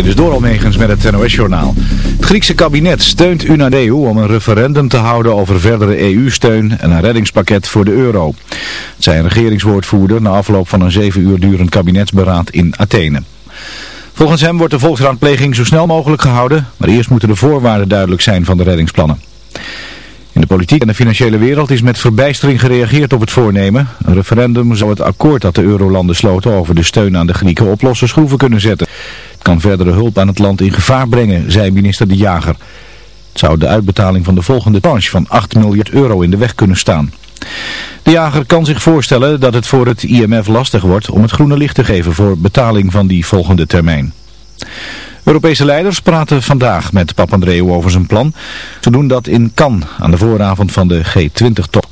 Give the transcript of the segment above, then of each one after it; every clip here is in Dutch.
Dit is door Almegens met het NOS-journaal. Het Griekse kabinet steunt UNADEU om een referendum te houden over verdere EU-steun en een reddingspakket voor de euro. Het zei een regeringswoordvoerder na afloop van een zeven uur durend kabinetsberaad in Athene. Volgens hem wordt de volksraadpleging zo snel mogelijk gehouden, maar eerst moeten de voorwaarden duidelijk zijn van de reddingsplannen. In de politiek en de financiële wereld is met verbijstering gereageerd op het voornemen. Een referendum zou het akkoord dat de eurolanden sloten over de steun aan de Grieken op losse schroeven kunnen zetten. Het kan verdere hulp aan het land in gevaar brengen, zei minister De Jager. Het zou de uitbetaling van de volgende tranche van 8 miljard euro in de weg kunnen staan. De jager kan zich voorstellen dat het voor het IMF lastig wordt om het groene licht te geven voor betaling van die volgende termijn. Europese leiders praten vandaag met Papandreou over zijn plan. Ze doen dat in Cannes aan de vooravond van de G20-top.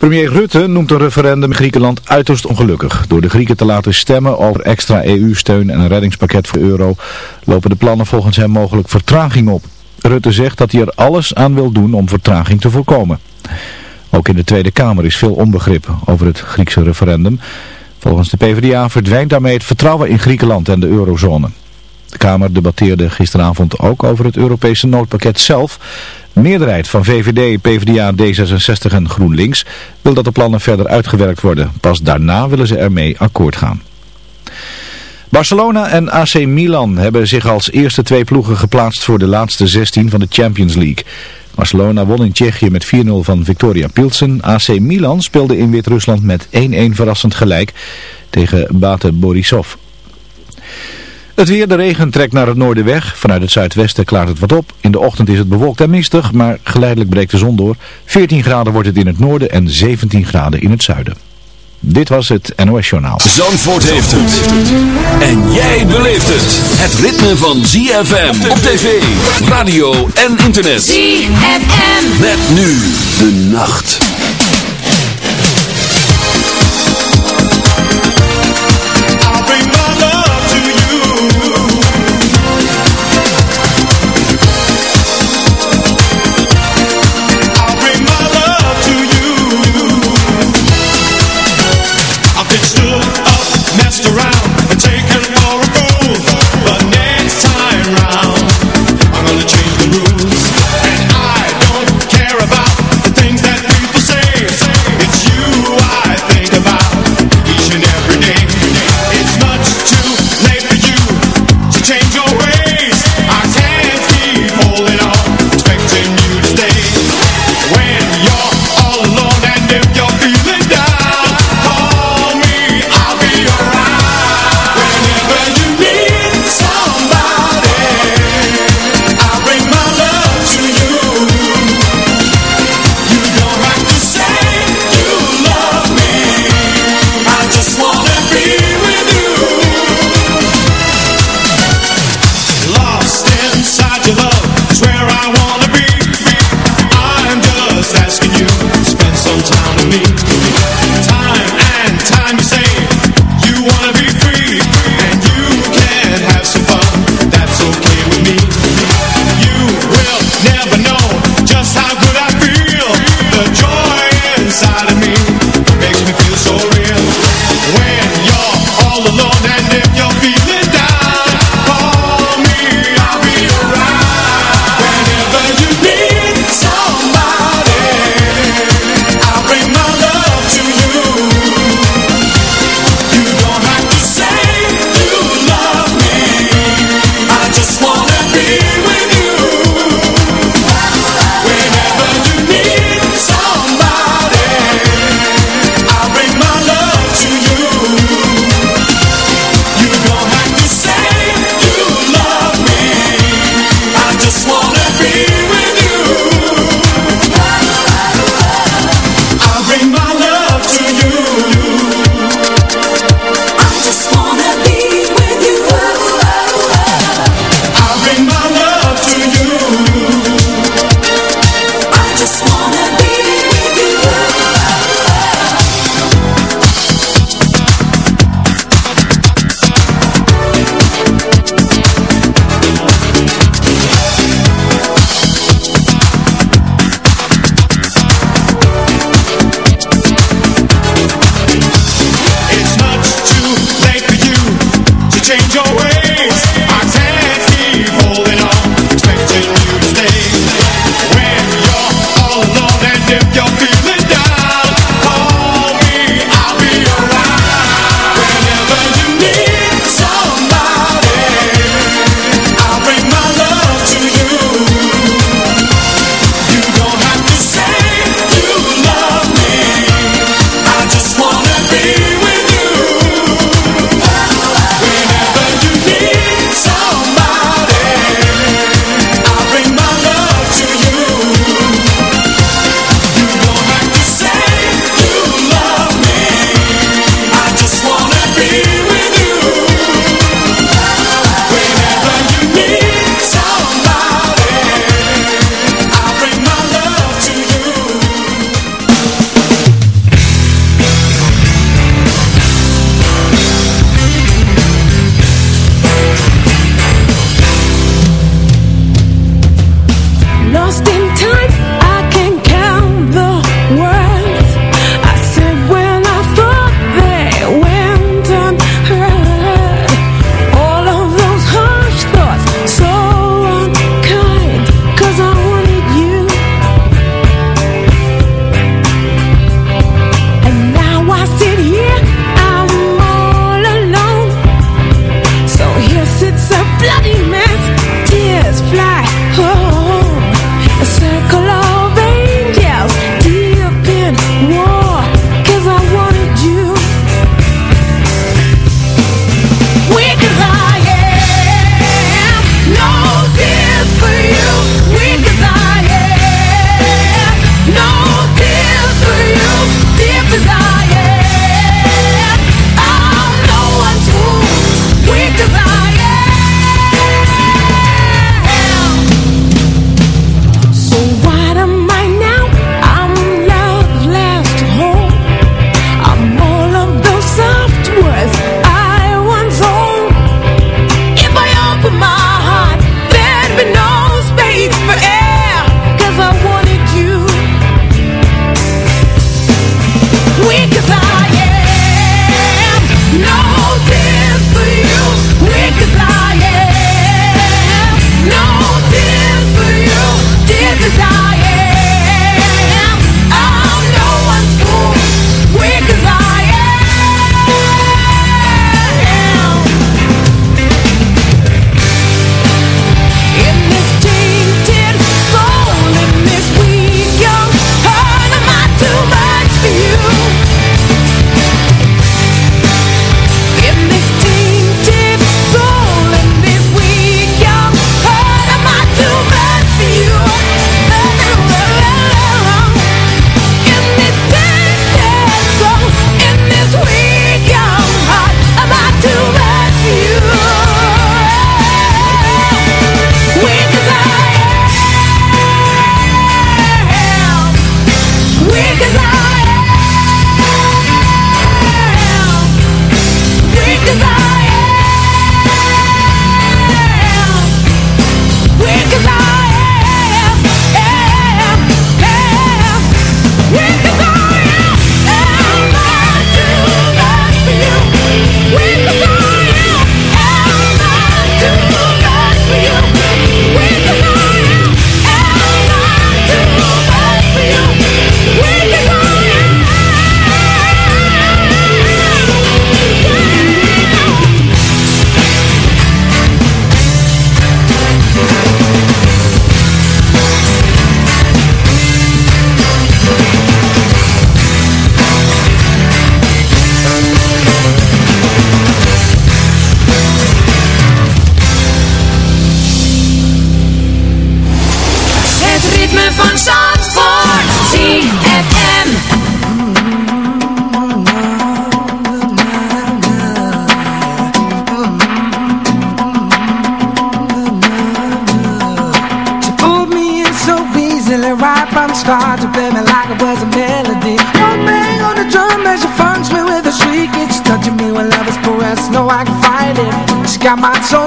Premier Rutte noemt een referendum in Griekenland uiterst ongelukkig. Door de Grieken te laten stemmen over extra EU-steun en een reddingspakket voor euro... lopen de plannen volgens hem mogelijk vertraging op. Rutte zegt dat hij er alles aan wil doen om vertraging te voorkomen. Ook in de Tweede Kamer is veel onbegrip over het Griekse referendum. Volgens de PvdA verdwijnt daarmee het vertrouwen in Griekenland en de eurozone. De Kamer debatteerde gisteravond ook over het Europese noodpakket zelf. De meerderheid van VVD, PvdA, D66 en GroenLinks wil dat de plannen verder uitgewerkt worden. Pas daarna willen ze ermee akkoord gaan. Barcelona en AC Milan hebben zich als eerste twee ploegen geplaatst voor de laatste 16 van de Champions League. Barcelona won in Tsjechië met 4-0 van Victoria Pilsen. AC Milan speelde in Wit-Rusland met 1-1 verrassend gelijk tegen Bate Borisov. Het weer, de regen trekt naar het noorden weg. Vanuit het zuidwesten klaart het wat op. In de ochtend is het bewolkt en mistig, maar geleidelijk breekt de zon door. 14 graden wordt het in het noorden en 17 graden in het zuiden. Dit was het NOS Journaal. Zandvoort heeft het. En jij beleeft het. Het ritme van ZFM op tv, radio en internet. ZFM. Met nu de nacht. Got my soul,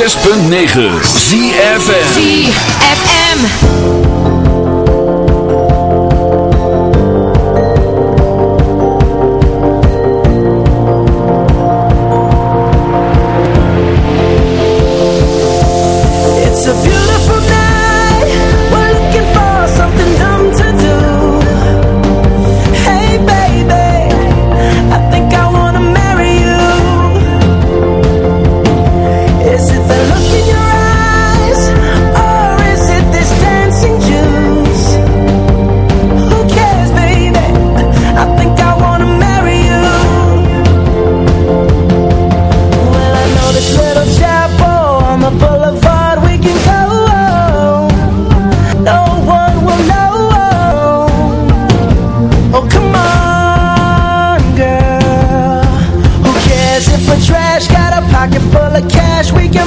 106.9 ZFM ZFM wish we could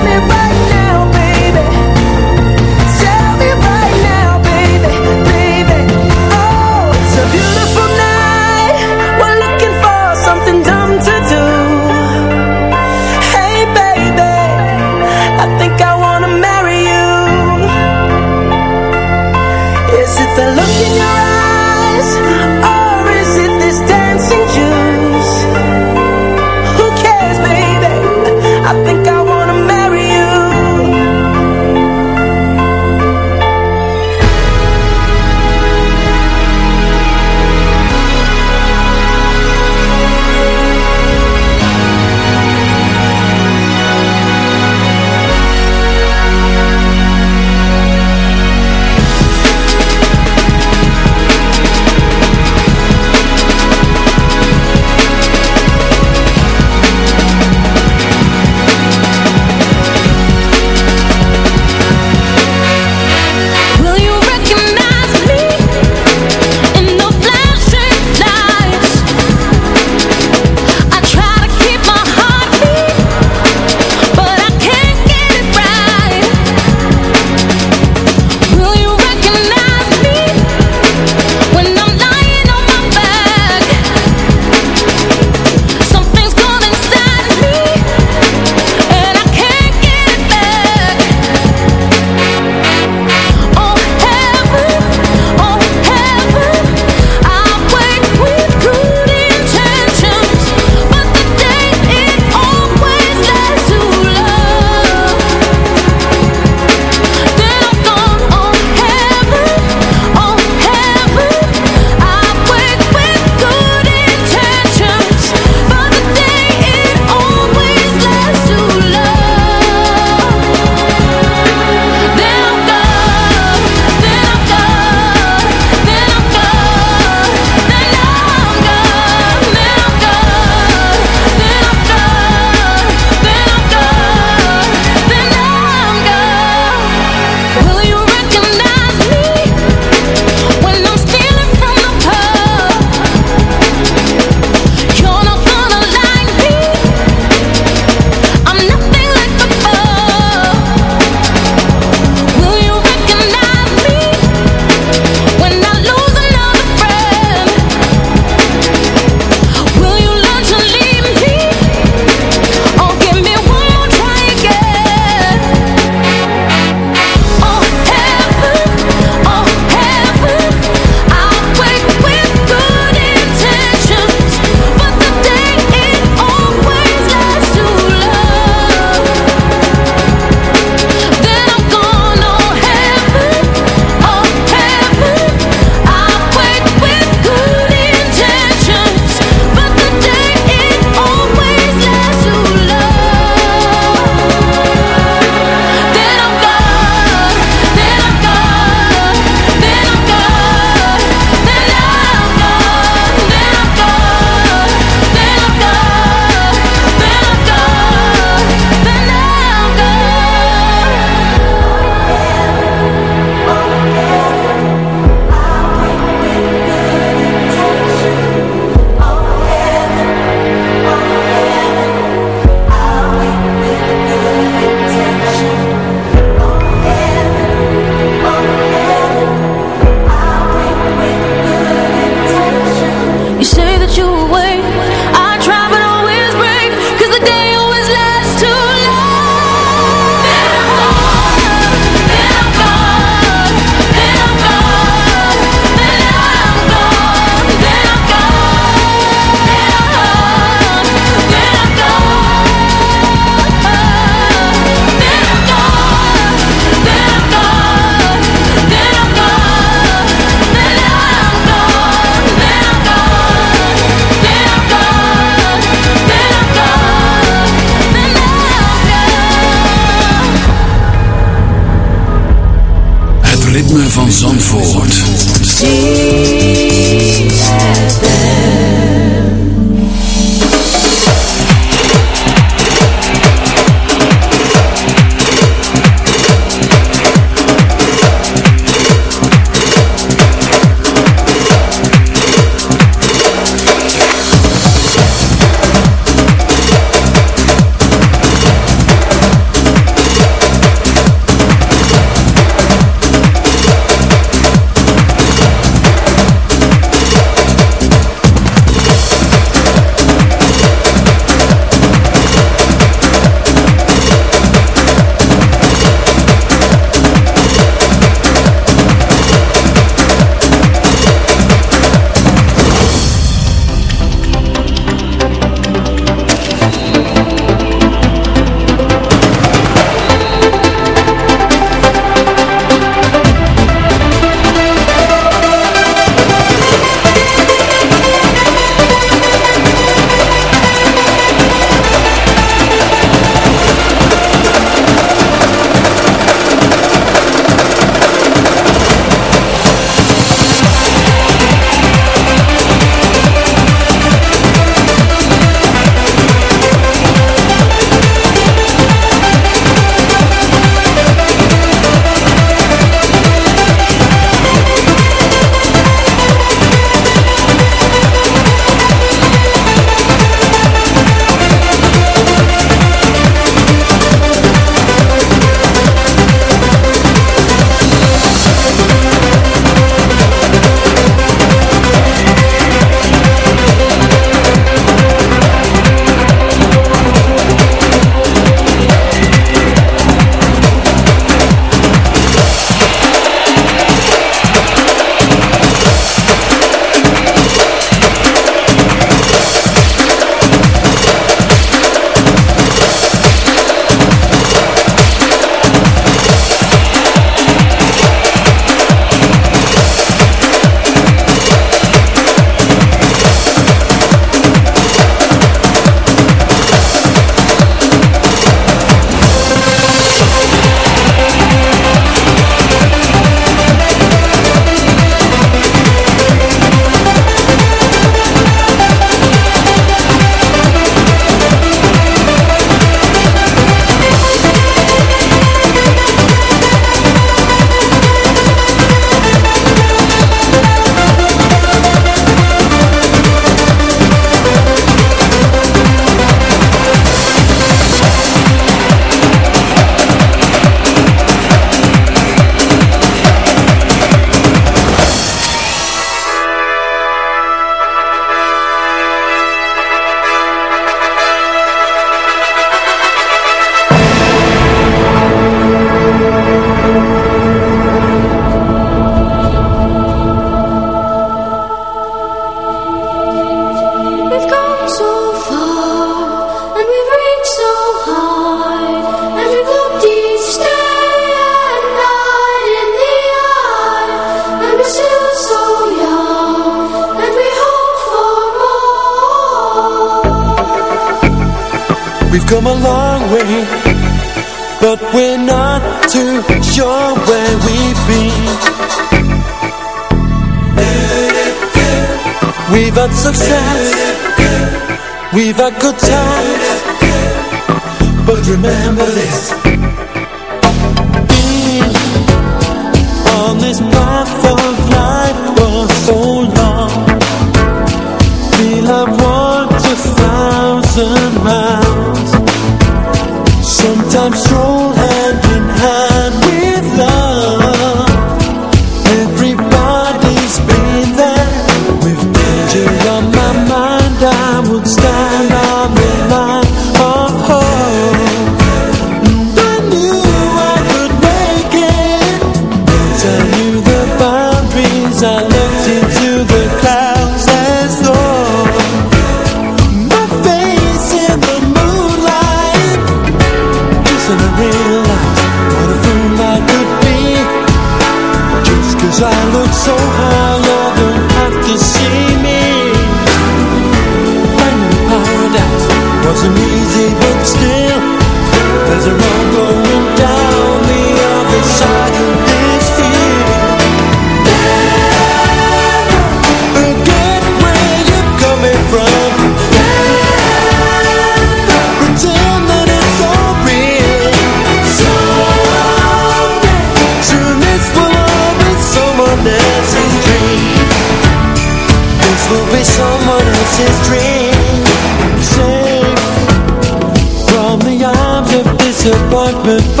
open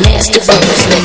nasty voice.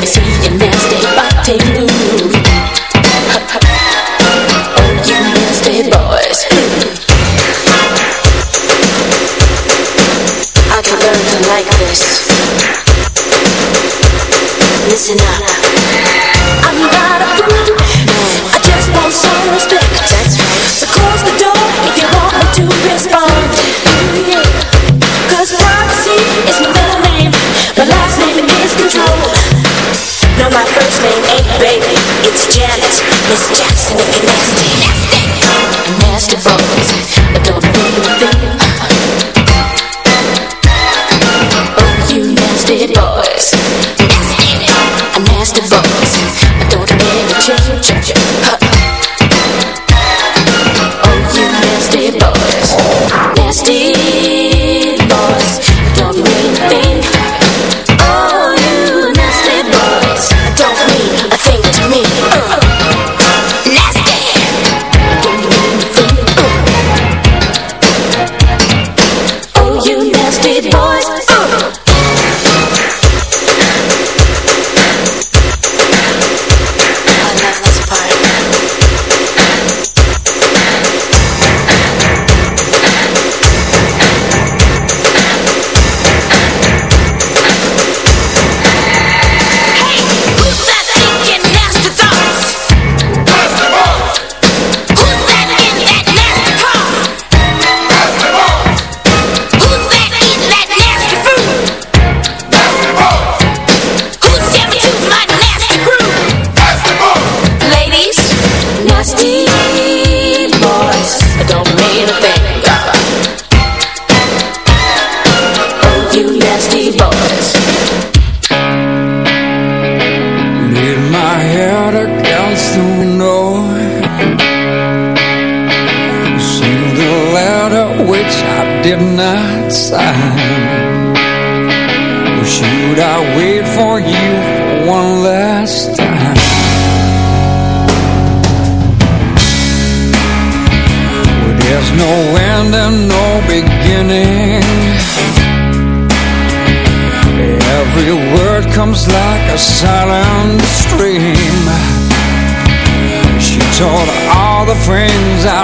friends I.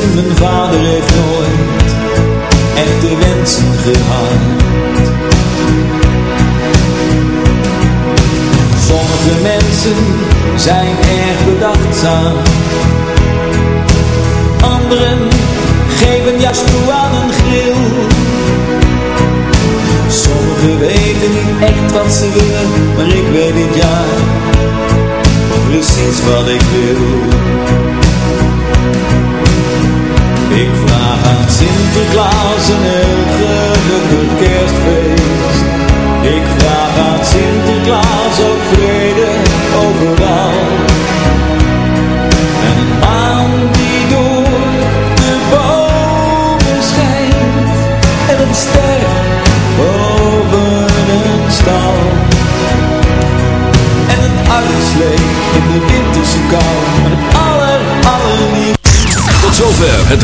Từng